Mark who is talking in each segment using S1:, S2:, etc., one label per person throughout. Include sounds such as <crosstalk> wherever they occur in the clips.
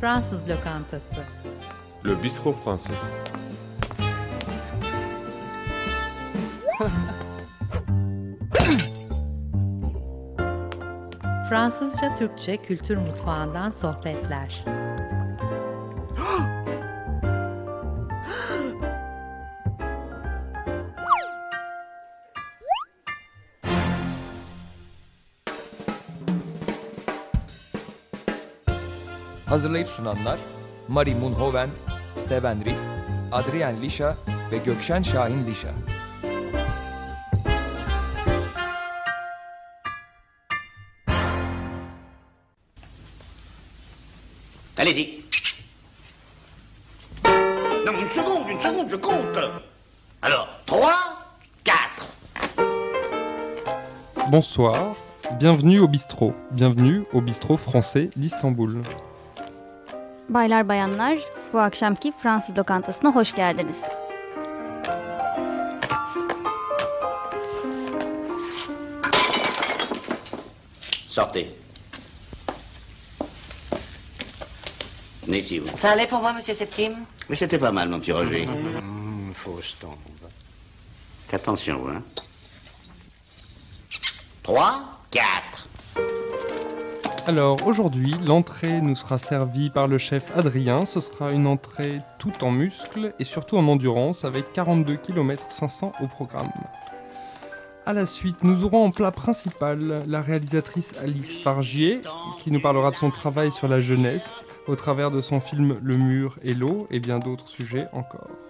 S1: Fransız lokantası.
S2: Le bistrot français.
S1: Fransızca Türkçe kültür mutfağından sohbetler.
S3: Hazırlayıp sunanlar Mari Munhoven, Steven Riff, Adrian Lisha ve Gökşen Şahin Lisha.
S4: Allez-y. Non, une seconde, une seconde, je compte. Alors, 3, 4.
S5: Bonsoir, bienvenue au bistrot, bienvenue au bistrot français d'Istanbul.
S6: Baylar bayanlar, bu akşamki Fransız lokantasına hoş geldiniz.
S4: Sortez. İci, vous.
S7: Ça allait pour moi, monsieur Septime
S4: Mais c'était pas mal, mon petit Roger.
S7: Mmh, Fausse tombe.
S4: Attention, vous, hein. 3, 4.
S5: Alors aujourd'hui, l'entrée nous sera servie par le chef Adrien. Ce sera une entrée tout en muscles et surtout en endurance avec 42 km 500 au programme. À la suite, nous aurons en plat principal la réalisatrice Alice Fargier qui nous parlera de son travail sur la jeunesse au travers de son film Le mur et l'eau et bien d'autres sujets encore.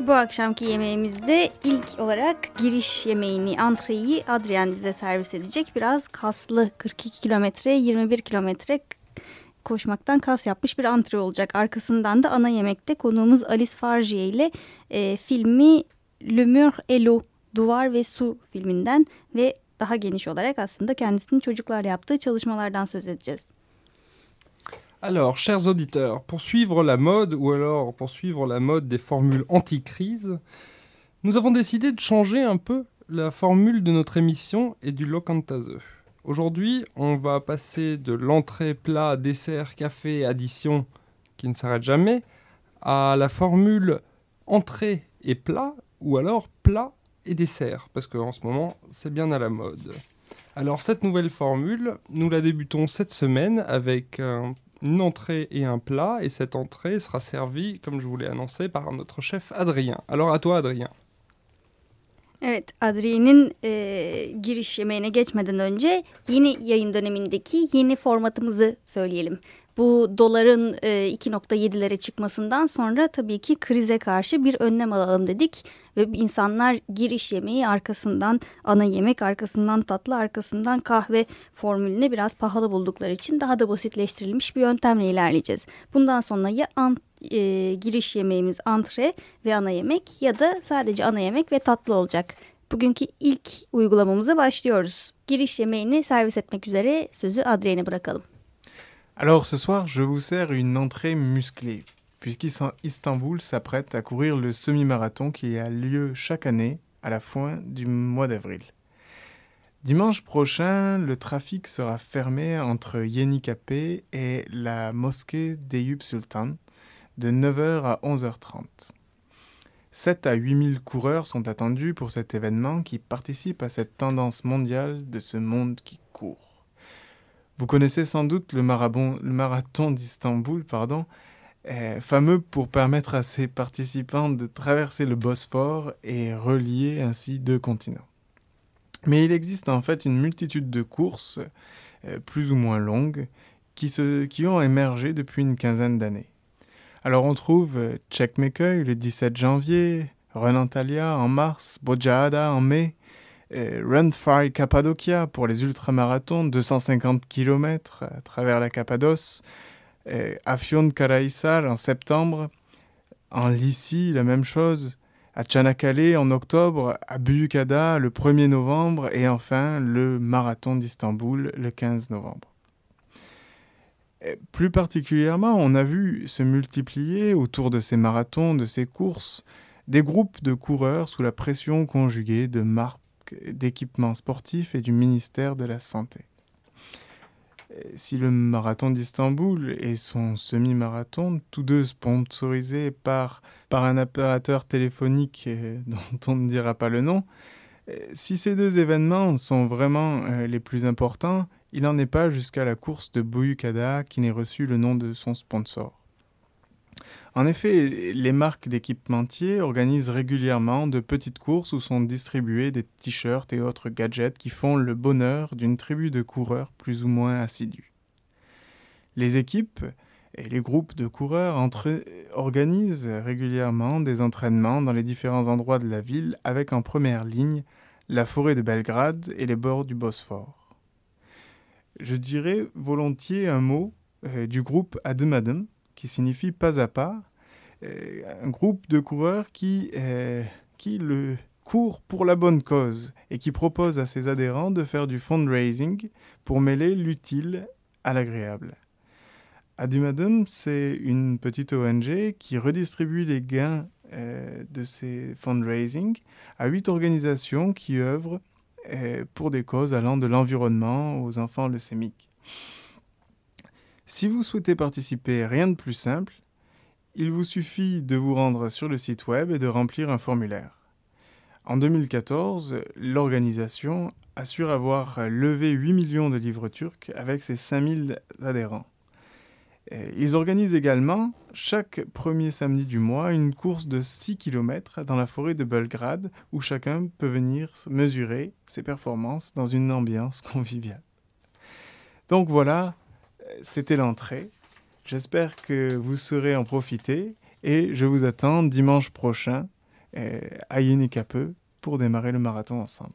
S6: Bu akşamki yemeğimizde ilk olarak giriş yemeğini, antreyi Adrian bize servis edecek. Biraz kaslı 42 kilometre, 21 kilometre koşmaktan kas yapmış bir antre olacak. Arkasından da ana yemekte konuğumuz Alice Fargier ile e, filmi Le Mur et l'eau, Duvar ve Su filminden ve daha geniş olarak aslında kendisinin çocuklarla yaptığı çalışmalardan söz edeceğiz.
S5: Alors, chers auditeurs, pour suivre la mode ou alors pour suivre la mode des formules anti-crise, nous avons décidé de changer un peu la formule de notre émission et du Locantase. Aujourd'hui, on va passer de l'entrée, plat, dessert, café, addition qui ne s'arrête jamais à la formule entrée et plat ou alors plat et dessert parce qu'en ce moment, c'est bien à la mode. Alors cette nouvelle formule, nous la débutons cette semaine avec un une entrée et un plat, et cette entrée sera servie, comme je vous l'ai annoncé, par notre chef Adrien. Alors à toi Adrien.
S6: Evet, Adrien'in e, giriş yemeğine geçmeden önce yeni yayın dönemindeki yeni formatımızı söyleyelim. Bu doların e, 2.7'lere çıkmasından sonra tabii ki krize karşı bir önlem alalım dedik. Ve insanlar giriş yemeği arkasından ana yemek arkasından tatlı arkasından kahve formülünü biraz pahalı buldukları için daha da basitleştirilmiş bir yöntemle ilerleyeceğiz. Bundan sonra ya an, e, giriş yemeğimiz antre ve ana yemek ya da sadece ana yemek ve tatlı olacak. Bugünkü ilk uygulamamıza başlıyoruz. Giriş yemeğini servis etmek üzere sözü Adrien'e bırakalım.
S8: Alors ce soir, je vous sers une entrée musclée, puisqu'Istanbul s'apprête à courir le semi-marathon qui a lieu chaque année à la fin du mois d'avril. Dimanche prochain, le trafic sera fermé entre Yenikapé et la mosquée d'Eyüp Sultan de 9h à 11h30. 7 à 8 000 coureurs sont attendus pour cet événement qui participe à cette tendance mondiale de ce monde qui court. Vous connaissez sans doute le, marathon d'Istanbul, pardon, euh, fameux pour permettre à ses participants de traverser le Bosphore et relier ainsi deux continents. Mais il existe en fait une multitude de courses, euh, plus ou moins longues, qui, ont émergé depuis une quinzaine d'années. Alors on trouve euh, Checkmekeuil le 17 janvier, Renantalia en mars, Bojada en mai, Run Fry Cappadocia pour les ultramarathons, 250 km à travers la Cappadoce, Afion Karahisar en septembre, en Lycie la même chose, à Tchanakale en octobre, à Buyukada le 1er novembre. Et enfin le marathon d'Istanbul le 15 novembre. Plus particulièrement, on a vu se multiplier autour de ces marathons, de ces courses, des groupes de coureurs sous la pression conjuguée de marques d'équipements sportifs et du ministère de la Santé. Si le marathon d'Istanbul et son semi-marathon, tous deux sponsorisés par, par un opérateur téléphonique euh, <laughs> dont on ne dira pas le nom, euh, si ces deux événements sont vraiment euh, les plus importants, il n'en est pas jusqu'à la course de Boyukada qui n'ait reçu le nom de son sponsor. En effet, les marques d'équipementiers organisent régulièrement de petites courses où sont distribués des t-shirts et autres gadgets qui font le bonheur d'une tribu de coureurs plus ou moins assidus. Les équipes et les groupes de coureurs organisent régulièrement des entraînements dans les différents endroits de la ville avec en première ligne la forêt de Belgrade et les bords du Bosphore. Je dirais volontiers un mot euh, du groupe Adım, qui signifie pas à pas, euh, un groupe de coureurs qui, euh, qui le court pour la bonne cause et qui propose à ses adhérents de faire du fundraising pour mêler l'utile à l'agréable. Adimadum, c'est une petite ONG qui redistribue les gains euh, de ces fundraising à huit organisations qui œuvrent pour des causes allant de l'environnement aux enfants leucémiques. Si vous souhaitez participer, rien de plus simple, il vous suffit de vous rendre sur le site web et de remplir un formulaire. En 2014, l'organisation assure avoir levé 8 millions de livres turcs avec ses 5000 adhérents. Ils organisent également, chaque premier samedi du mois, une course de 6 km dans la forêt de Belgrade où chacun peut venir mesurer ses performances dans une ambiance <laughs> conviviale. Donc voilà, c'était l'entrée. J'espère que vous saurez en profiter et je vous attends dimanche prochain e, à Yeni Kapı pour démarrer le marathon ensemble.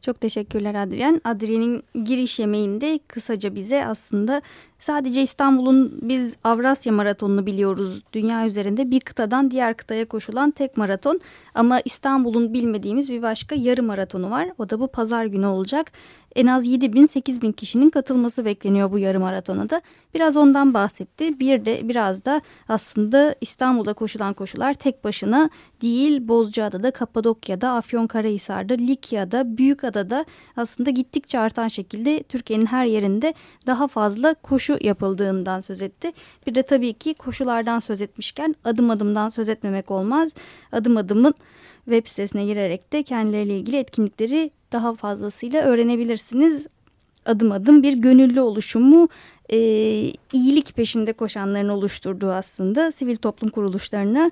S6: Çok teşekkürler Adrian. Adrian'in giriş yemeğinde kısaca bize aslında sadece İstanbul'un biz Avrasya Maratonu'nu biliyoruz. Dünya üzerinde bir kıtadan diğer kıtaya koşulan tek maraton. Ama İstanbul'un bilmediğimiz bir başka yarı maratonu var. O da bu pazar günü olacak en az 7 bin 8 bin kişinin katılması bekleniyor bu yarım maratona da. Biraz ondan bahsetti. Bir de biraz da aslında İstanbul'da koşulan koşular tek başına değil. Bozcaada'da, Kapadokya'da, Afyonkarahisar'da, Likya'da, Büyükada'da aslında gittikçe artan şekilde Türkiye'nin her yerinde daha fazla koşu yapıldığından söz etti. Bir de tabii ki koşulardan söz etmişken adım adımdan söz etmemek olmaz. Adım adımın web sitesine girerek de kendileriyle ilgili etkinlikleri daha fazlasıyla öğrenebilirsiniz. Adım adım bir gönüllü oluşumu e, iyilik peşinde koşanların oluşturduğu aslında sivil toplum kuruluşlarına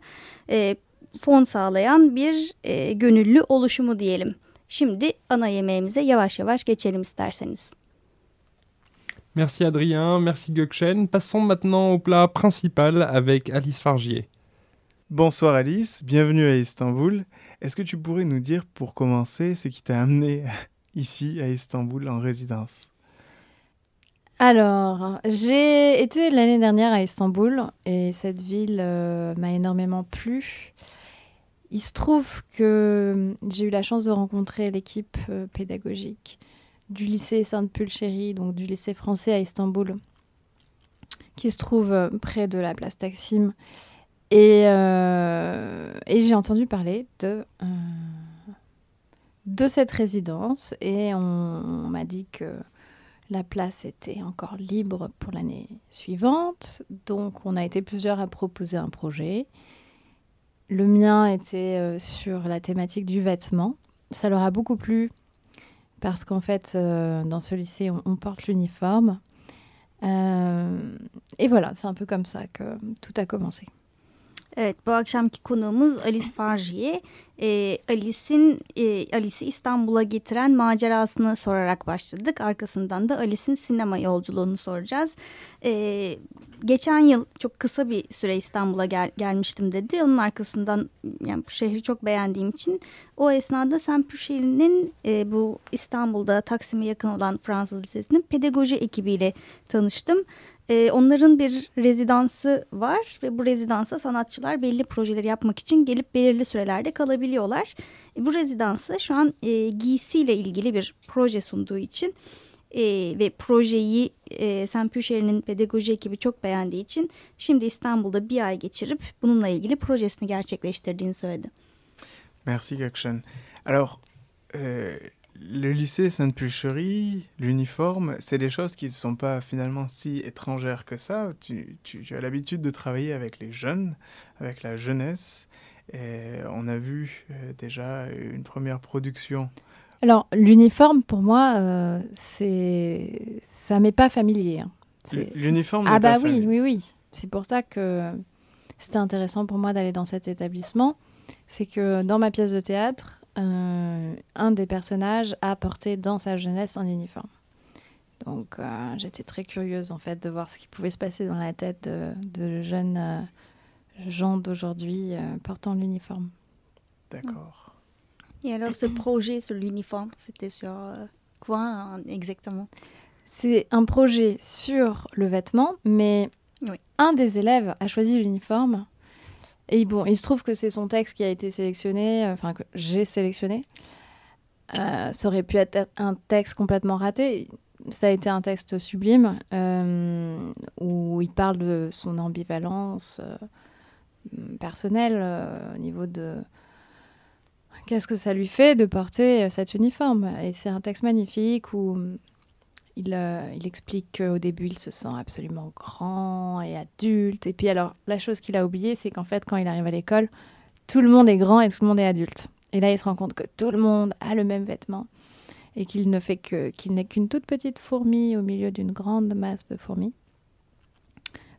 S6: e, fon sağlayan bir e, gönüllü oluşumu diyelim. Şimdi ana yemeğimize yavaş yavaş geçelim isterseniz.
S5: Merci Adrien, merci Gökchen. Passons maintenant au plat principal avec Alice Fargier.
S8: Bonsoir Alice, bienvenue à Istanbul. Est-ce que tu pourrais nous dire pour commencer ce qui t'a amené <laughs> ici à Istanbul en résidence?
S9: Alors, j'ai été l'année dernière à Istanbul et cette ville euh, m'a énormément plu. Il se trouve que j'ai eu la chance de rencontrer l'équipe euh, pédagogique du lycée Sainte-Pulchérie, donc du lycée français à Istanbul, qui se trouve euh, près de la place Taksim euh, et, j'ai entendu parler de, euh, cette résidence et on, m'a dit que la place était encore libre pour l'année suivante. Donc on a été plusieurs à proposer un projet. Le mien était euh, sur la thématique du vêtement. Ça leur a beaucoup plu parce qu'en fait, dans ce lycée, on porte l'uniforme. et voilà, c'est un peu comme ça que tout a commencé.
S6: Evet bu akşamki konuğumuz Alice Farjiye. E, Alice'in e, Alice'i İstanbul'a getiren macerasını sorarak başladık. Arkasından da Alice'in sinema yolculuğunu soracağız. E, geçen yıl çok kısa bir süre İstanbul'a gel, gelmiştim dedi. Onun arkasından yani bu şehri çok beğendiğim için o esnada Saint-Purcell'in e, bu İstanbul'da Taksim'e yakın olan Fransız Lisesi'nin pedagoji ekibiyle tanıştım. E, onların bir rezidansı var ve bu rezidansa sanatçılar belli projeleri yapmak için gelip belirli sürelerde kalabiliyorlar. E, bu rezidansı şu an e, giysiyle ilgili bir proje sunduğu için e, ve projeyi e, Sempüşehir'in pedagoji ekibi çok beğendiği için şimdi İstanbul'da bir ay geçirip bununla ilgili projesini gerçekleştirdiğini söyledi.
S8: Merci Gökşen. Alors, euh, le lycée Sainte-Pulcherie, l'uniforme, c'est des choses qui ne sont pas finalement si étrangères que ça. Tu, tu- tu as l'habitude de travailler avec les jeunes, avec la jeunesse. Et on a vu euh, déjà une première production.
S9: Alors, l'uniforme, pour moi, euh, c'est ça m'est pas familier. hein.
S8: L'uniforme
S9: Ah bah
S8: pas
S9: oui, oui, oui. C'est pour ça que c'était intéressant pour moi d'aller dans cet établissement. C'est que dans ma pièce de théâtre, euh, un des personnages a porté dans sa jeunesse un uniforme. Donc euh, j'étais très curieuse en fait de voir ce qui pouvait se passer dans la tête de, de jeunes euh, gens d'aujourd'hui euh, portant l'uniforme.
S8: D'accord.
S6: Et alors, ce projet sur l'uniforme, c'était sur quoi hein, exactement?
S9: C'est un projet sur le vêtement, mais
S6: Oui.
S9: un des élèves a choisi l'uniforme. Et bon, il se trouve que c'est son texte qui a été sélectionné, euh, enfin que j'ai sélectionné. Euh, ça aurait pu être un texte complètement raté. Ça a été un texte sublime euh, où il parle de son ambivalence personnelle au niveau de qu'est-ce que ça lui fait de porter cet uniforme. Et c'est un texte magnifique où il, euh, il explique qu'au début, il se sent absolument grand et adulte. Et puis alors, la chose qu'il a oubliée, c'est qu'en fait, quand il arrive à l'école, tout le monde est grand et tout le monde est adulte. Et là, il se rend compte que tout le monde a le même vêtement et qu'il ne fait que qu'il n'est qu'une toute petite fourmi au milieu d'une grande masse de fourmis.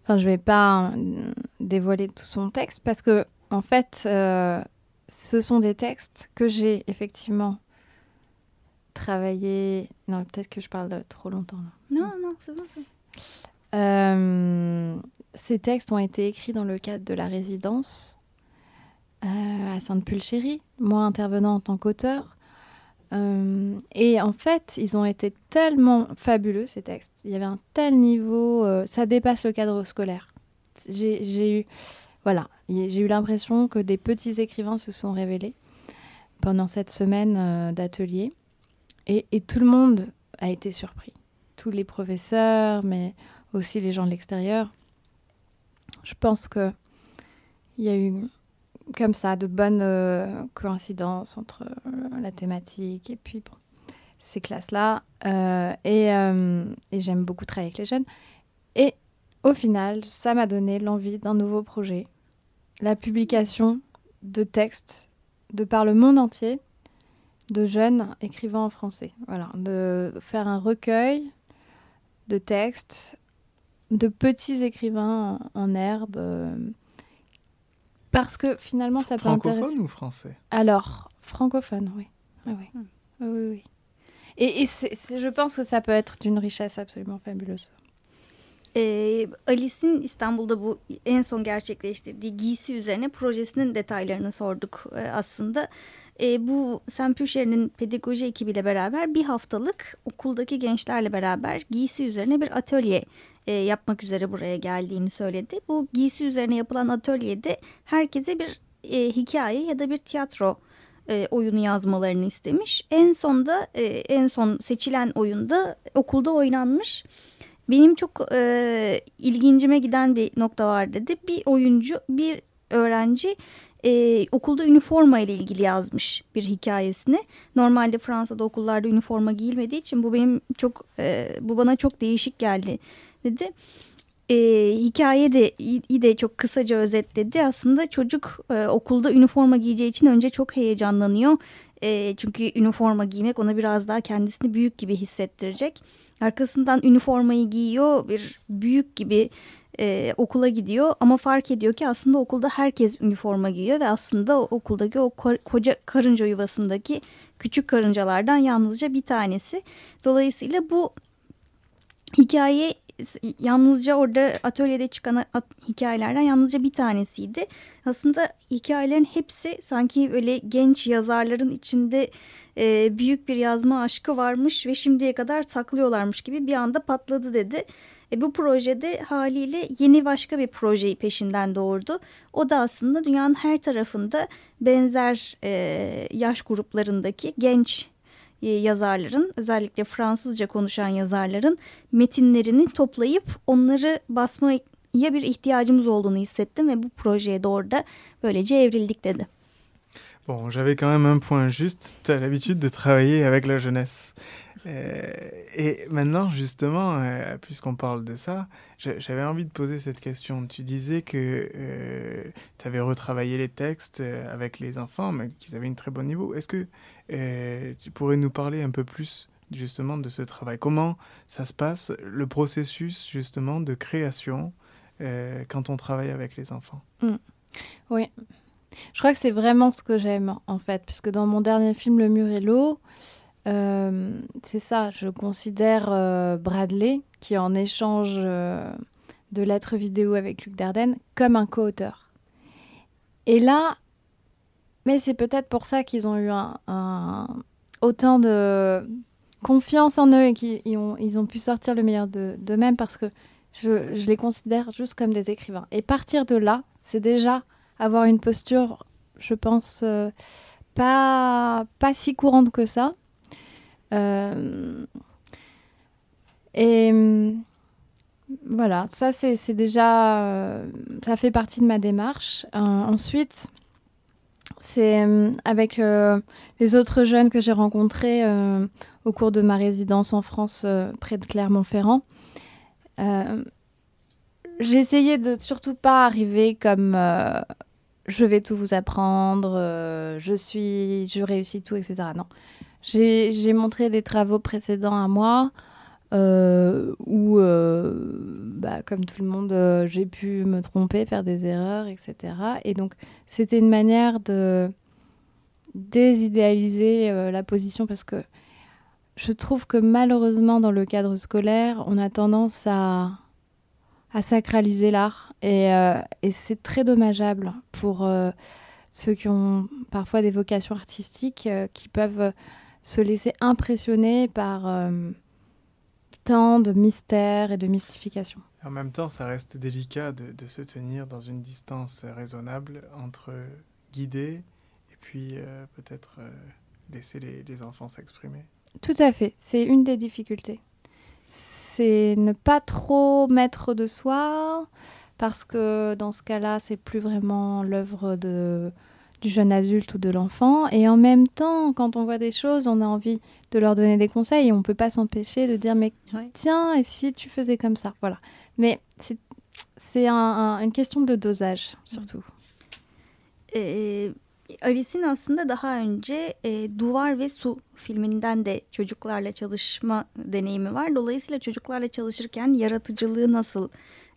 S9: Enfin, je vais pas euh, dévoiler tout son texte parce que en fait, euh, ce sont des textes que j'ai effectivement travaillé. Non, peut-être que je parle trop longtemps là.
S6: Non, non, c'est bon, c'est bon.
S9: Euh, ces textes ont été écrits dans le cadre de la résidence euh, à Sainte-Pulchérie, moi intervenant en tant qu'auteur. Euh, et en fait, ils ont été tellement fabuleux, ces textes. Il y avait un tel niveau, ça dépasse le cadre scolaire. J'ai eu, voilà, j'ai eu l'impression que des petits écrivains se sont révélés pendant cette semaine d'atelier. Et, tout le monde a été surpris. Tous les professeurs, mais aussi les gens de l'extérieur. Je pense que il y a eu comme ça de bonnes euh, coïncidences entre euh, la thématique et puis ces classes-là. Euh, et et j'aime beaucoup travailler avec les jeunes. Et au final, ça m'a donné l'envie d'un nouveau projet, la publication de textes de par le monde entier de jeunes écrivant en français. Voilà, de faire un recueil de textes de petits écrivains en, en herbe. euh, parce que finalement, ça peut intéresser.
S8: Francophone ou français?
S9: Alors, francophone, oui. Ah oui.
S6: Hmm.
S9: Oui, oui, oui. Et, je pense que ça peut être d'une richesse absolument fabuleuse.
S6: Ee, Alice'in İstanbul'da bu en son gerçekleştirdiği giysi üzerine projesinin detaylarını sorduk e, aslında. E, bu Sempüşer'in pedagoji ekibiyle beraber bir haftalık okuldaki gençlerle beraber giysi üzerine bir atölye e, yapmak üzere buraya geldiğini söyledi. Bu giysi üzerine yapılan atölyede herkese bir e, hikaye ya da bir tiyatro e, oyunu yazmalarını istemiş. En sonda e, en son seçilen oyunda okulda oynanmış. Benim çok e, ilgincime giden bir nokta var dedi. Bir oyuncu, bir öğrenci e, okulda üniforma ile ilgili yazmış bir hikayesini. Normalde Fransa'da okullarda üniforma giyilmediği için bu benim çok e, bu bana çok değişik geldi dedi. E, hikaye de iyi de çok kısaca özetledi. Aslında çocuk e, okulda üniforma giyeceği için önce çok heyecanlanıyor. E, çünkü üniforma giymek ona biraz daha kendisini büyük gibi hissettirecek. Arkasından üniformayı giyiyor bir büyük gibi e, okula gidiyor ama fark ediyor ki aslında okulda herkes üniforma giyiyor ve aslında okuldaki o ko- koca karınca yuvasındaki küçük karıncalardan yalnızca bir tanesi. Dolayısıyla bu hikaye yalnızca orada atölyede çıkan hikayelerden yalnızca bir tanesiydi. Aslında hikayelerin hepsi sanki böyle genç yazarların içinde e, büyük bir yazma aşkı varmış ve şimdiye kadar saklıyorlarmış gibi bir anda patladı dedi. E, bu projede haliyle yeni başka bir projeyi peşinden doğurdu. O da aslında dünyanın her tarafında benzer e, yaş gruplarındaki genç e, yazarların özellikle Fransızca konuşan yazarların metinlerini toplayıp onları basmaya bir ihtiyacımız olduğunu hissettim ve bu projeye doğru da böylece evrildik dedi.
S8: Bon, j'avais quand même un point juste. Tu as l'habitude de travailler avec la jeunesse. Euh, et maintenant, justement, euh, puisqu'on parle de ça, j'avais envie de poser cette question. Tu disais que euh, tu avais retravaillé les textes avec les enfants, mais qu'ils avaient un très bon niveau. Est-ce que tu pourrais nous parler un peu plus justement de ce travail? Comment ça se passe, le processus justement de création quand on travaille avec les enfants?
S9: Mmh. Oui. Je crois que c'est vraiment ce que j'aime en fait, puisque dans mon dernier film, Le mur et l'eau, euh, c'est ça, je considère euh, Bradley, qui en échange euh, de lettres vidéo avec Luc Dardenne, comme un co-auteur. Et là, mais c'est peut-être pour ça qu'ils ont eu autant de confiance en eux et qu'ils ont, pu sortir le meilleur d'eux-mêmes parce que je, les considère juste comme des écrivains. Et partir de là, c'est déjà avoir une posture, je pense, pas, pas si courante que ça. Euh, et voilà, ça c'est déjà, euh, ça fait partie de ma démarche. Euh, ensuite, c'est avec les autres jeunes que j'ai rencontrés au cours de ma résidence en France près de Clermont-Ferrand. J'ai essayé de surtout pas arriver comme je vais tout vous apprendre, je suis, je réussis tout, etc. Non, j'ai montré des travaux précédents à moi euh, où, euh, bah, comme tout le monde, euh, j'ai pu me tromper, faire des erreurs, etc. Et donc, c'était une manière de désidéaliser la position parce que je trouve que malheureusement, dans le cadre scolaire, on a tendance à, à sacraliser l'art. Et, et c'est très dommageable pour ceux qui ont parfois des vocations artistiques qui peuvent se laisser impressionner par euh, tant de mystères et de mystification.
S8: En même temps, ça reste délicat de, se tenir dans une distance raisonnable entre guider et puis euh, peut-être euh, laisser les, les enfants s'exprimer.
S9: Tout à fait, c'est une des difficultés. C'est ne pas trop mettre de soi, parce que dans ce cas-là, c'est plus vraiment l'œuvre de du jeune adulte ou de l'enfant. Et en même temps, quand on voit des choses, on a envie de leur donner des conseils et on ne peut pas s'empêcher de dire mais tiens, et si tu faisais comme ça? Voilà. Mais c'est un, une question de dosage surtout.
S6: Ee, Alice'in aslında daha önce e, Duvar ve Su filminden de çocuklarla çalışma deneyimi var. Dolayısıyla çocuklarla çalışırken yaratıcılığı nasıl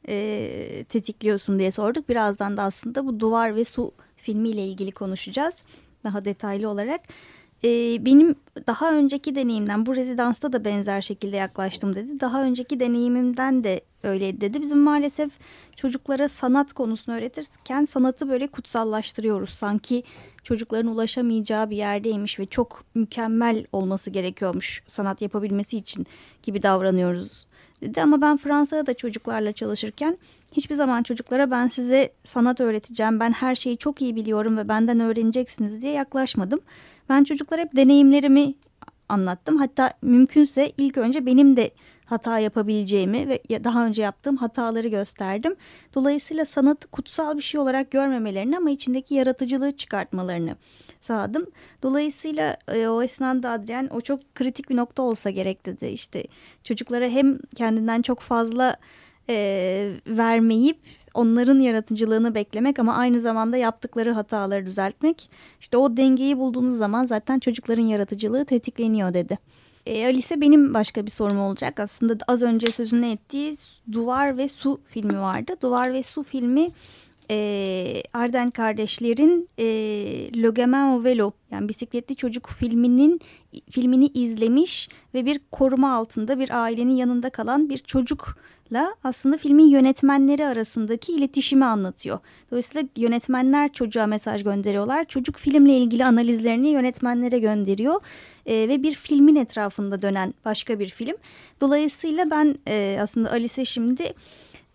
S6: e, tetikliyorsun diye sorduk. Birazdan da aslında bu Duvar ve Su filmiyle ilgili konuşacağız daha detaylı olarak. Ee, benim daha önceki deneyimden bu rezidansta da benzer şekilde yaklaştım dedi. Daha önceki deneyimimden de öyle dedi. Bizim maalesef çocuklara sanat konusunu öğretirken sanatı böyle kutsallaştırıyoruz. Sanki çocukların ulaşamayacağı bir yerdeymiş ve çok mükemmel olması gerekiyormuş sanat yapabilmesi için gibi davranıyoruz dedi. Ama ben Fransa'da da çocuklarla çalışırken hiçbir zaman çocuklara ben size sanat öğreteceğim, ben her şeyi çok iyi biliyorum ve benden öğreneceksiniz diye yaklaşmadım. Ben çocuklara hep deneyimlerimi anlattım. Hatta mümkünse ilk önce benim de hata yapabileceğimi ve daha önce yaptığım hataları gösterdim. Dolayısıyla sanatı kutsal bir şey olarak görmemelerini ama içindeki yaratıcılığı çıkartmalarını sağladım. Dolayısıyla e, o esnada Adrian o çok kritik bir nokta olsa gerek dedi. İşte çocuklara hem kendinden çok fazla e, vermeyip onların yaratıcılığını beklemek ama aynı zamanda yaptıkları hataları düzeltmek. İşte o dengeyi bulduğunuz zaman zaten çocukların yaratıcılığı tetikleniyor dedi. E, Alice benim başka bir sorum olacak. Aslında az önce sözünü ettiği Duvar ve Su filmi vardı. Duvar ve Su filmi e, Arden kardeşlerin e, au Velo yani bisikletli çocuk filminin filmini izlemiş ve bir koruma altında bir ailenin yanında kalan bir çocukla aslında filmin yönetmenleri arasındaki iletişimi anlatıyor. Dolayısıyla yönetmenler çocuğa mesaj gönderiyorlar. Çocuk filmle ilgili analizlerini yönetmenlere gönderiyor e, ve bir filmin etrafında dönen başka bir film. Dolayısıyla ben e, aslında Alice şimdi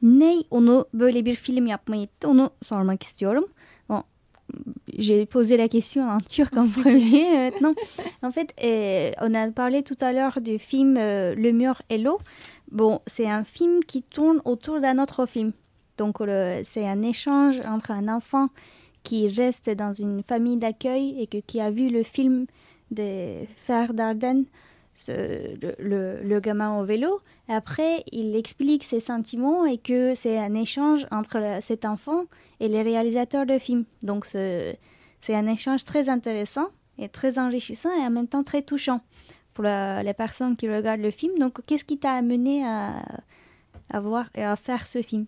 S6: ne onu böyle bir film yapmayı itti onu sormak istiyorum. J'ai posé la question en turc <laughs> en premier maintenant. En fait, eh, on a parlé tout à l'heure du film euh, Le mur et l'eau. Bon, c'est un film qui tourne autour d'un autre film. Donc, c'est un échange entre un enfant qui reste dans une famille d'accueil et que, qui a vu le film de Frères Dardenne, ce, le, gamin au vélo. Après, il explique ses sentiments et que c'est un échange entre cet enfant et les réalisateurs de films. Donc, c'est un échange très intéressant et très enrichissant et en même temps très touchant pour les personnes qui regardent le film. Donc, qu'est-ce qui t'a amené à, à voir et à faire ce film?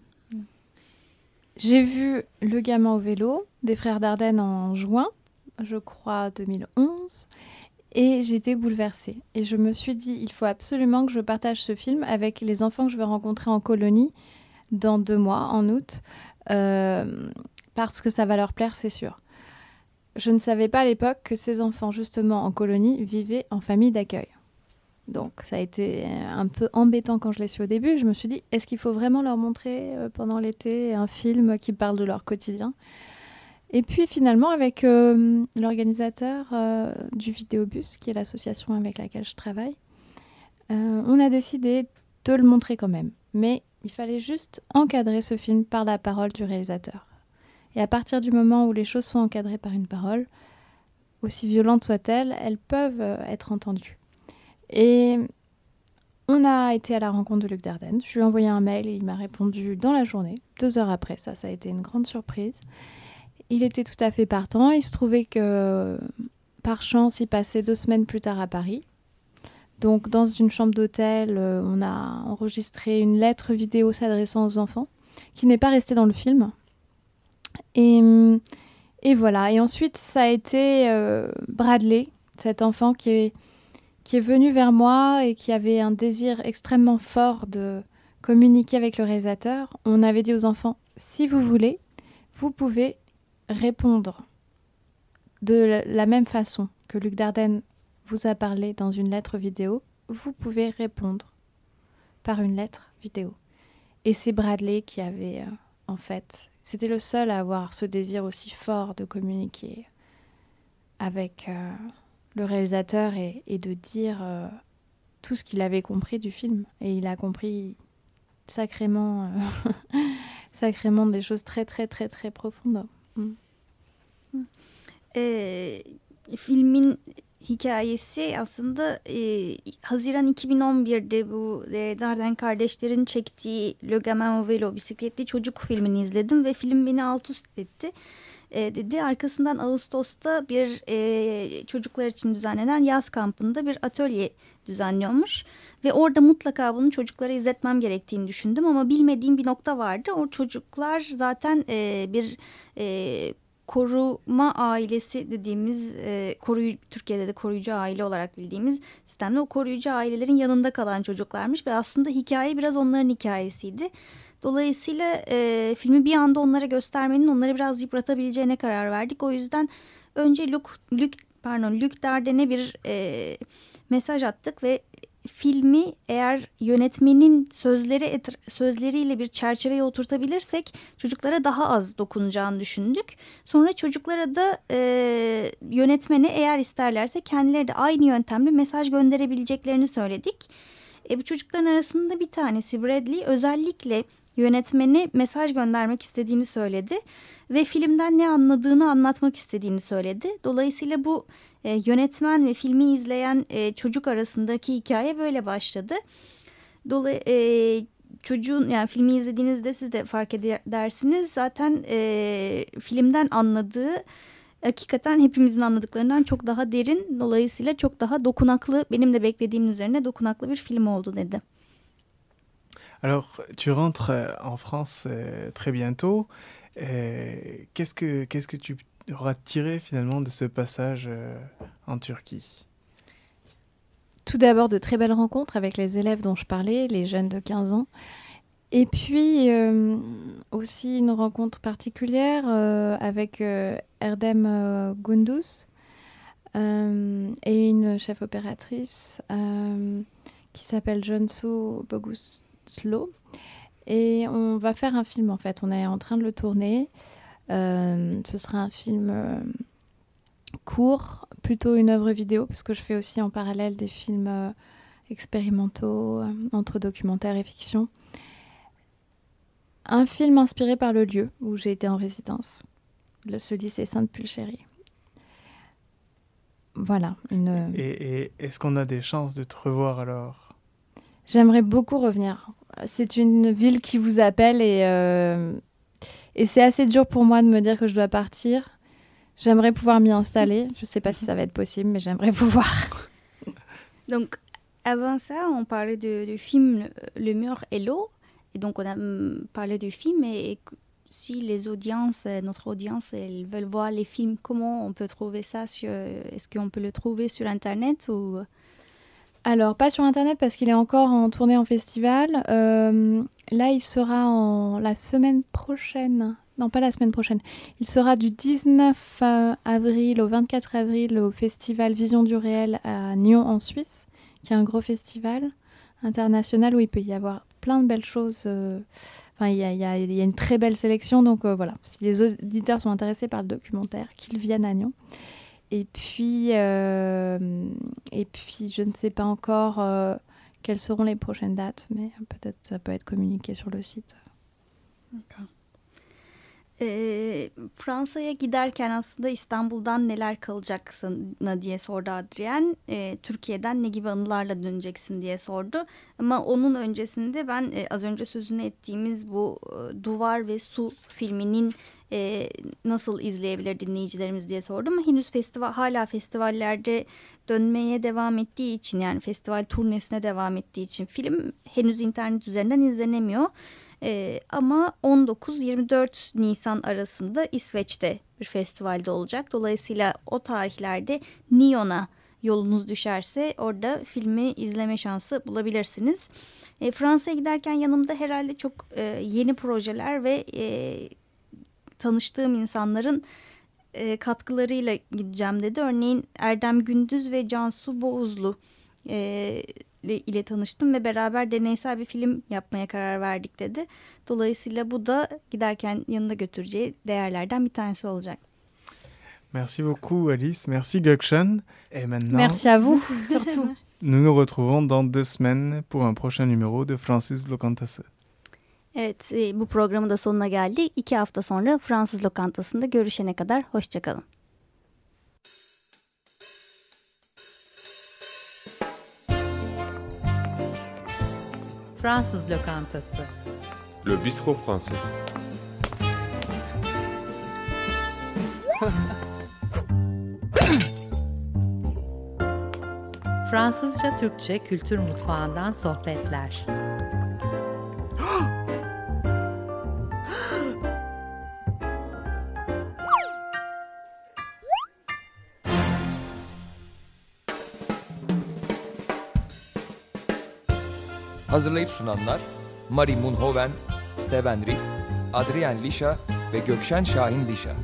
S9: J'ai vu Le gamin au vélo des frères Dardenne en juin, je crois 2011, et j'étais bouleversée. Et je me suis dit, il faut absolument que je partage ce film avec les enfants que je vais rencontrer en colonie dans deux mois, en août, euh, parce que ça va leur plaire, c'est sûr. Je ne savais pas à l'époque que ces enfants, justement en colonie, vivaient en famille d'accueil. Donc ça a été un peu embêtant quand je l'ai su au début. Je me suis dit, est-ce qu'il faut vraiment leur montrer euh, pendant l'été un film qui parle de leur quotidien? Et puis finalement, avec euh, l'organisateur euh, du Vidéobus, qui est l'association avec laquelle je travaille, on a décidé de le montrer quand même. Mais il fallait juste encadrer ce film par la parole du réalisateur. Et à partir du moment où les choses sont encadrées par une parole, aussi violente soit-elle, elles peuvent être entendues. Et on a été à la rencontre de Luc Dardenne. Je lui ai envoyé un mail et il m'a répondu dans la journée, deux heures après. Ça, ça a été une grande surprise. Il était tout à fait partant. Il se trouvait que, par chance, il passait deux semaines plus tard à Paris. Donc, dans une chambre d'hôtel, euh, on a enregistré une lettre vidéo s'adressant aux enfants, qui n'est pas restée dans le film. Et, voilà. Et ensuite, ça a été euh, Bradley, cet enfant qui est qui est venu vers moi et qui avait un désir extrêmement fort de communiquer avec le réalisateur, on avait dit aux enfants, si vous voulez, vous pouvez répondre de la même façon que Luc Dardenne vous a parlé dans une lettre vidéo, vous pouvez répondre par une lettre vidéo. Et c'est Bradley qui avait, euh, en fait, c'était le seul à avoir ce désir aussi fort de communiquer avec... Euh, le réalisateur et, de dire euh, tout ce qu'il avait compris du film. Et il a compris sacrément, euh, <laughs> des choses très très très très profondes. Mm.
S6: E, filmin hikayesi aslında e, Haziran 2011'de bu e, Darden kardeşlerin çektiği Le Gamin Velo bisikletli çocuk filmini izledim ve film beni alt üst etti. e, dedi. Arkasından Ağustos'ta bir e, çocuklar için düzenlenen yaz kampında bir atölye düzenliyormuş. Ve orada mutlaka bunu çocuklara izletmem gerektiğini düşündüm ama bilmediğim bir nokta vardı. O çocuklar zaten e, bir e, koruma ailesi dediğimiz e, koruyu, Türkiye'de de koruyucu aile olarak bildiğimiz sistemde o koruyucu ailelerin yanında kalan çocuklarmış ve aslında hikaye biraz onların hikayesiydi. Dolayısıyla e, filmi bir anda onlara göstermenin onları biraz yıpratabileceğine karar verdik. O yüzden önce Luke, Luke pardon Luke Darden'e bir e, mesaj attık ve filmi eğer yönetmenin sözleri sözleriyle bir çerçeveye oturtabilirsek çocuklara daha az dokunacağını düşündük. Sonra çocuklara da e, yönetmene eğer isterlerse kendileri de aynı yöntemle mesaj gönderebileceklerini söyledik. E, bu çocukların arasında bir tanesi Bradley özellikle yönetmeni mesaj göndermek istediğini söyledi ve filmden ne anladığını anlatmak istediğini söyledi. Dolayısıyla bu e, yönetmen ve filmi izleyen e, çocuk arasındaki hikaye böyle başladı. Dolayı e, çocuğun yani filmi izlediğinizde siz de fark edersiniz zaten e, filmden anladığı hakikaten hepimizin anladıklarından çok daha derin dolayısıyla çok daha dokunaklı benim de beklediğim üzerine dokunaklı bir film oldu dedi.
S8: Alors, tu rentres en France euh, très bientôt. Euh, qu'est-ce que qu'est-ce que tu auras tiré finalement de ce passage en Turquie
S9: Tout d'abord, de très belles rencontres avec les élèves dont je parlais, les jeunes de 15 ans. Et puis aussi une rencontre particulière avec Erdem Gundus et une chef opératrice qui s'appelle Jonsu Bogus slow. Et on va faire un film en fait. On est en train de le tourner. Euh, ce sera un film euh, court, plutôt une œuvre vidéo, parce que je fais aussi en parallèle des films euh, expérimentaux entre documentaire et fiction. Un film inspiré par le lieu où j'ai été en résidence. le, ce lycée Sainte-Pulchérie. Voilà. Une...
S8: Et, et est-ce qu'on a des chances de te revoir alors?
S9: J'aimerais beaucoup revenir. C'est une ville qui vous appelle et, euh, et c'est assez dur pour moi de me dire que je dois partir. J'aimerais pouvoir m'y installer. Je ne sais pas si ça va être possible, mais j'aimerais <laughs> pouvoir.
S6: Donc, avant ça, on parlait de- du film Le mur et l'eau. Et donc, on a hum, parlé du film. Et, si les audiences, euh, notre audience, elles veulent voir les films, comment on peut trouver ça sur, Est-ce qu'on peut le trouver sur Internet ou...
S9: Alors, pas sur Internet parce qu'il est encore en tournée en festival. Euh, là, il sera en la semaine prochaine. Non, pas la semaine prochaine. Il sera du 19 euh, avril au 24 avril au festival Vision du réel à Nyon en Suisse, qui est un gros festival international où il peut y avoir plein de belles choses. euh, Enfin, il y a, une très belle sélection. Donc voilà, si les auditeurs sont intéressés par le documentaire, qu'ils viennent à Nyon. Et puis, euh, et puis, je ne sais pas encore euh, quelles seront les prochaines dates, mais peut-être ça peut être communiqué sur le site.
S6: Ee, Fransa'ya giderken aslında İstanbul'dan neler kalacaksın diye sordu Adrien. Ee, Türkiye'den ne gibi anılarla döneceksin diye sordu. Ama onun öncesinde ben e, az önce sözünü ettiğimiz bu e, Duvar ve Su filminin e, nasıl izleyebilir dinleyicilerimiz diye sordum. Henüz festival hala festivallerde dönmeye devam ettiği için yani festival turnesine devam ettiği için film henüz internet üzerinden izlenemiyor. Ee, ama 19-24 Nisan arasında İsveç'te bir festivalde olacak. Dolayısıyla o tarihlerde Nyon'a yolunuz düşerse orada filmi izleme şansı bulabilirsiniz. E, Fransa'ya giderken yanımda herhalde çok e, yeni projeler ve e, tanıştığım insanların e, katkılarıyla gideceğim dedi. Örneğin Erdem Gündüz ve Cansu Boğuzlu e, ile- ile tanıştım ve beraber deneysel bir film yapmaya karar verdik dedi. Dolayısıyla bu da giderken yanında götüreceği değerlerden bir tanesi olacak.
S8: Merci beaucoup Alice, merci Gökşen. Et maintenant,
S9: Merci à vous, surtout.
S8: nous nous retrouvons dans deux semaines pour un prochain numéro de Francis Lokantası.
S6: Evet e, bu programın da sonuna geldik. İki hafta sonra Fransız lokantasında görüşene kadar hoşçakalın.
S1: Fransız lokantası.
S2: Le bistrot français.
S1: Fransızca Türkçe kültür mutfağından sohbetler.
S3: Hazırlayıp sunanlar Mari Munhoven, Steven Riff, Adrien Lisha ve Gökşen Şahin Lisha.